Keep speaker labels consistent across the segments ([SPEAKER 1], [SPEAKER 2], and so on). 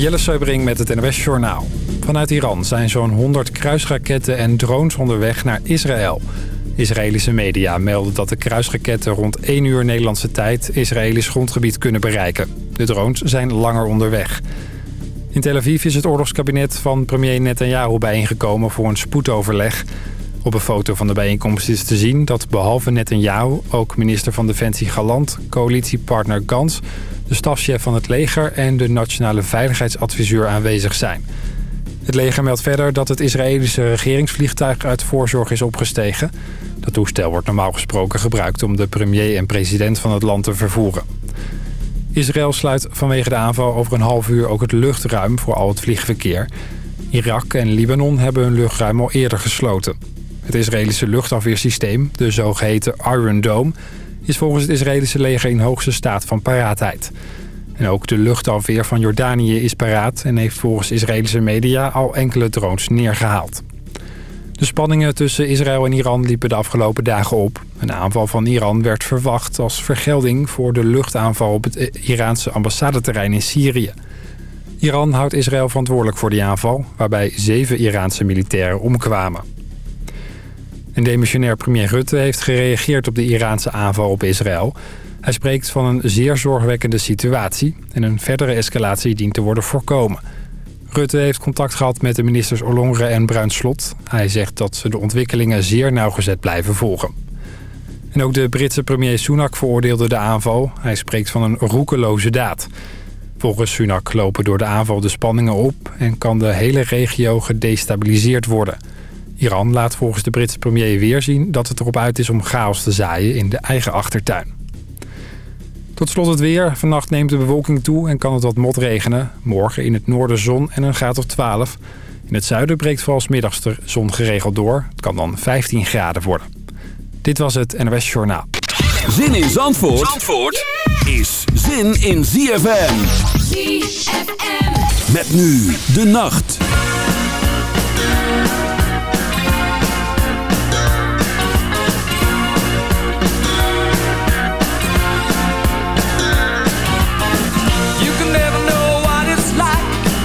[SPEAKER 1] Jelle Seubering met het NOS Journaal. Vanuit Iran zijn zo'n 100 kruisraketten en drones onderweg naar Israël. Israëlische media melden dat de kruisraketten rond 1 uur Nederlandse tijd... Israëlisch grondgebied kunnen bereiken. De drones zijn langer onderweg. In Tel Aviv is het oorlogskabinet van premier Netanyahu bijeengekomen voor een spoedoverleg. Op een foto van de bijeenkomst is te zien dat behalve Netanyahu... ook minister van Defensie Galant, coalitiepartner Gans de stafchef van het leger en de nationale veiligheidsadviseur aanwezig zijn. Het leger meldt verder dat het Israëlische regeringsvliegtuig uit voorzorg is opgestegen. Dat toestel wordt normaal gesproken gebruikt om de premier en president van het land te vervoeren. Israël sluit vanwege de aanval over een half uur ook het luchtruim voor al het vliegverkeer. Irak en Libanon hebben hun luchtruim al eerder gesloten. Het Israëlische luchtafweersysteem, de zogeheten Iron Dome is volgens het Israëlische leger in hoogste staat van paraatheid. En ook de luchtafweer van Jordanië is paraat... en heeft volgens Israëlische media al enkele drones neergehaald. De spanningen tussen Israël en Iran liepen de afgelopen dagen op. Een aanval van Iran werd verwacht als vergelding voor de luchtaanval... op het Iraanse ambassadeterrein in Syrië. Iran houdt Israël verantwoordelijk voor die aanval... waarbij zeven Iraanse militairen omkwamen. Een demissionair premier Rutte heeft gereageerd op de Iraanse aanval op Israël. Hij spreekt van een zeer zorgwekkende situatie... en een verdere escalatie dient te worden voorkomen. Rutte heeft contact gehad met de ministers Ollongren en Bruinslot. Hij zegt dat ze de ontwikkelingen zeer nauwgezet blijven volgen. En ook de Britse premier Sunak veroordeelde de aanval. Hij spreekt van een roekeloze daad. Volgens Sunak lopen door de aanval de spanningen op... en kan de hele regio gedestabiliseerd worden... Iran laat volgens de Britse premier weer zien dat het erop uit is om chaos te zaaien in de eigen achtertuin. Tot slot het weer. Vannacht neemt de bewolking toe en kan het wat motregenen. Morgen in het noorden zon en een graad of 12. In het zuiden breekt vooral middags de zon geregeld door. Het kan dan 15 graden worden. Dit was het NOS Journaal.
[SPEAKER 2] Zin in Zandvoort, Zandvoort is zin in ZFM. ZFM. Met nu de nacht.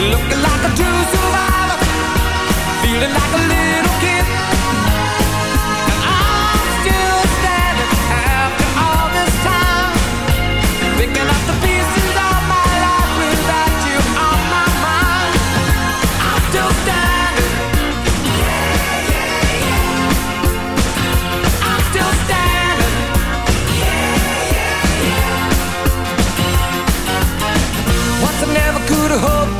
[SPEAKER 3] Looking like a true survivor. Feeling like a little kid. I'm still standing after all this time. Picking up the pieces of my life Without you on my mind. I'm still standing. Yeah, yeah, yeah. I'm still standing. Once I never could have hoped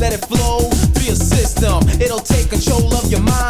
[SPEAKER 3] let it flow through your system. It'll take control of your mind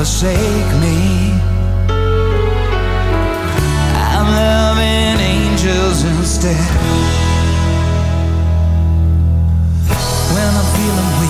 [SPEAKER 4] forsake me. I'm loving angels instead. When I'm feeling weak